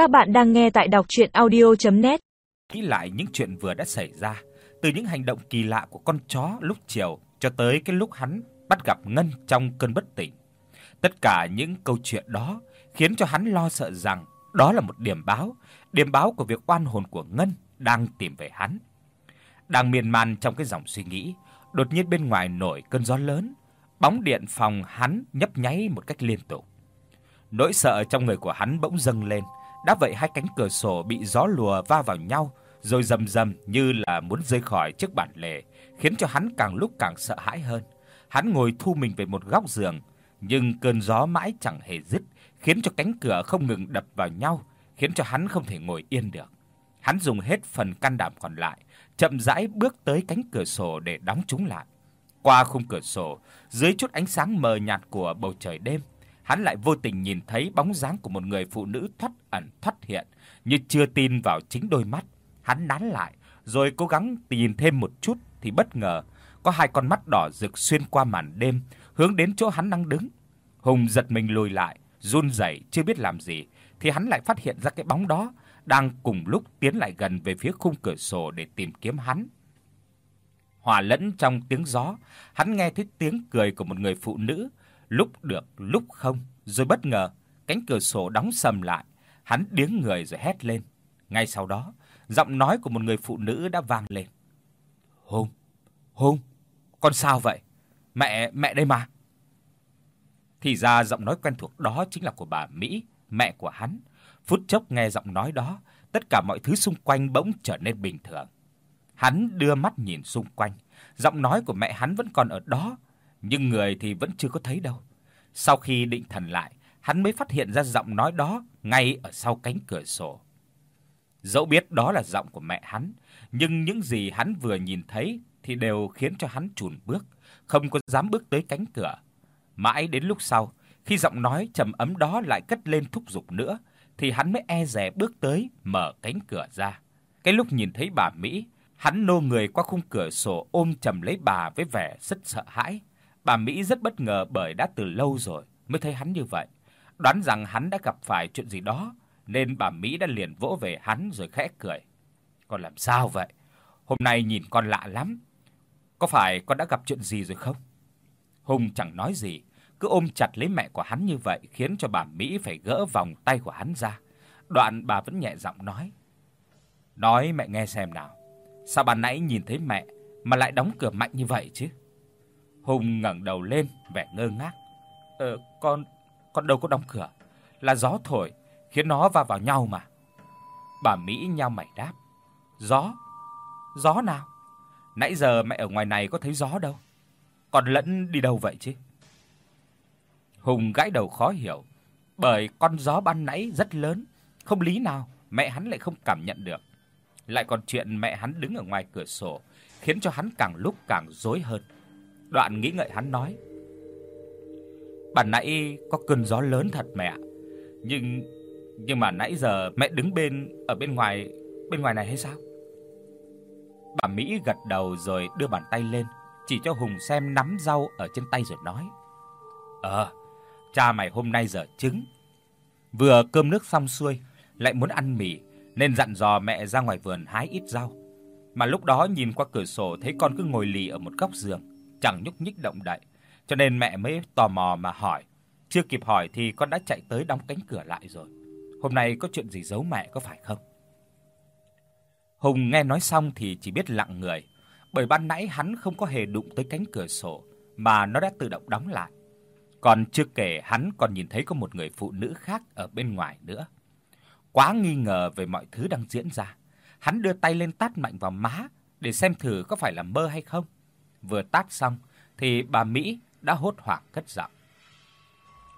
Các bạn đang nghe tại đọc audio net Nghĩ lại những chuyện vừa đã xảy ra, từ những hành động kỳ lạ của con chó lúc chiều cho tới cái lúc hắn bắt gặp Ngân trong cơn bất tỉnh. Tất cả những câu chuyện đó khiến cho hắn lo sợ rằng đó là một điểm báo, điểm báo của việc oan hồn của Ngân đang tìm về hắn. Đang miên man trong cái dòng suy nghĩ, đột nhiên bên ngoài nổi cơn gió lớn, bóng điện phòng hắn nhấp nháy một cách liên tục. Nỗi sợ trong người của hắn bỗng dâng lên, đã vậy hai cánh cửa sổ bị gió lùa va vào nhau, rồi rầm rầm như là muốn rơi khỏi chiếc bản lề, khiến cho hắn càng lúc càng sợ hãi hơn. Hắn ngồi thu mình về một góc giường, nhưng cơn gió mãi chẳng hề dứt, khiến cho cánh cửa không ngừng đập vào nhau, khiến cho hắn không thể ngồi yên được. Hắn dùng hết phần can đảm còn lại, chậm rãi bước tới cánh cửa sổ để đóng chúng lại. Qua khung cửa sổ, dưới chút ánh sáng mờ nhạt của bầu trời đêm, hắn lại vô tình nhìn thấy bóng dáng của một người phụ nữ thoắt ẩn thoắt hiện, như chưa tin vào chính đôi mắt. Hắn nán lại, rồi cố gắng tìm thêm một chút thì bất ngờ có hai con mắt đỏ rực xuyên qua màn đêm, hướng đến chỗ hắn đang đứng. Hùng giật mình lùi lại, run rẩy chưa biết làm gì, thì hắn lại phát hiện ra cái bóng đó đang cùng lúc tiến lại gần về phía khung cửa sổ để tìm kiếm hắn. Hòa lẫn trong tiếng gió, hắn nghe thấy tiếng cười của một người phụ nữ, lúc được lúc không, rồi bất ngờ, cánh cửa sổ đóng sầm lại, hắn điếng người rồi hét lên. Ngay sau đó, giọng nói của một người phụ nữ đã vang lên. "Hùng, Hùng, con sao vậy? Mẹ, mẹ đây mà." Thì ra giọng nói quen thuộc đó chính là của bà Mỹ, mẹ của hắn. Phút chốc nghe giọng nói đó, tất cả mọi thứ xung quanh bỗng trở nên bình thường. Hắn đưa mắt nhìn xung quanh, giọng nói của mẹ hắn vẫn còn ở đó, nhưng người thì vẫn chưa có thấy đâu. Sau khi định thần lại, hắn mới phát hiện ra giọng nói đó ngay ở sau cánh cửa sổ. Dẫu biết đó là giọng của mẹ hắn, nhưng những gì hắn vừa nhìn thấy thì đều khiến cho hắn chùn bước, không có dám bước tới cánh cửa. Mãi đến lúc sau, khi giọng nói trầm ấm đó lại cất lên thúc giục nữa, thì hắn mới e dè bước tới mở cánh cửa ra. Cái lúc nhìn thấy bà Mỹ, hắn nô người qua khung cửa sổ ôm chầm lấy bà với vẻ rất sợ hãi. Bà Mỹ rất bất ngờ bởi đã từ lâu rồi mới thấy hắn như vậy, đoán rằng hắn đã gặp phải chuyện gì đó, nên bà Mỹ đã liền vỗ về hắn rồi khẽ cười. "Con làm sao vậy? Hôm nay nhìn con lạ lắm. Có phải con đã gặp chuyện gì rồi không?" Hùng chẳng nói gì, cứ ôm chặt lấy mẹ của hắn như vậy khiến cho bà Mỹ phải gỡ vòng tay của hắn ra. Đoạn bà vẫn nhẹ giọng nói: "Nói mẹ nghe xem nào, sao bà nãy nhìn thấy mẹ mà lại đóng cửa mạnh như vậy chứ?" Hùng ngẩng đầu lên vẻ ngơ ngác. "Ờ con con đâu có đóng cửa, là gió thổi khiến nó va vào nhau mà." Bà Mỹ nhao mày đáp. "Gió? Gió nào? Nãy giờ mẹ ở ngoài này có thấy gió đâu. Còn lẫn đi đâu vậy chứ?" Hùng gãi đầu khó hiểu, bởi con gió ban nãy rất lớn, không lý nào mẹ hắn lại không cảm nhận được. Lại còn chuyện mẹ hắn đứng ở ngoài cửa sổ, khiến cho hắn càng lúc càng rối hơn. Đoạn nghĩ ngợi hắn nói: "Bản nãy có cơn gió lớn thật mẹ, nhưng nhưng mà nãy giờ mẹ đứng bên ở bên ngoài bên ngoài này hay sao?" Bà Mỹ gật đầu rồi đưa bàn tay lên, chỉ cho Hùng xem nắm rau ở trên tay rồi nói: "Ờ, cha mày hôm nay dở trứng. Vừa cơm nước xong xuôi, lại muốn ăn mì nên dặn dò mẹ ra ngoài vườn hái ít rau. Mà lúc đó nhìn qua cửa sổ thấy con cứ ngồi lì ở một góc giường, chẳng nhúc nhích động đậy, cho nên mẹ mới tò mò mà hỏi. Chưa kịp hỏi thì con đã chạy tới đóng cánh cửa lại rồi. Hôm nay có chuyện gì giấu mẹ có phải không? Hùng nghe nói xong thì chỉ biết lặng người, bởi ban nãy hắn không có hề đụng tới cánh cửa sổ mà nó đã tự động đóng lại. Còn chưa kể hắn còn nhìn thấy có một người phụ nữ khác ở bên ngoài nữa. Quá nghi ngờ về mọi thứ đang diễn ra, hắn đưa tay lên tát mạnh vào má để xem thử có phải là mơ hay không. Vừa tát xong thì bà Mỹ đã hốt hoảng cất giọng.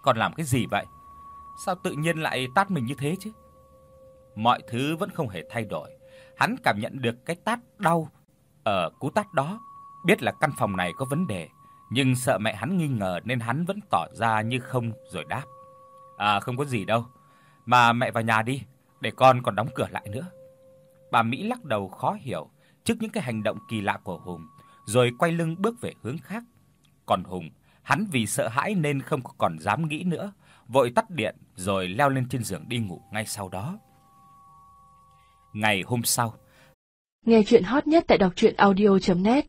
"Con làm cái gì vậy? Sao tự nhiên lại tát mình như thế chứ?" Mọi thứ vẫn không hề thay đổi. Hắn cảm nhận được cái tát đau ở cú tát đó, biết là căn phòng này có vấn đề nhưng sợ mẹ hắn nghi ngờ nên hắn vẫn tỏ ra như không rồi đáp. À không có gì đâu, mà mẹ vào nhà đi, để con còn đóng cửa lại nữa. Bà Mỹ lắc đầu khó hiểu trước những cái hành động kỳ lạ của Hùng, rồi quay lưng bước về hướng khác. Còn Hùng, hắn vì sợ hãi nên không còn dám nghĩ nữa, vội tắt điện rồi leo lên trên giường đi ngủ ngay sau đó. Ngày hôm sau, nghe truyện hot nhất tại đọc truyện audio net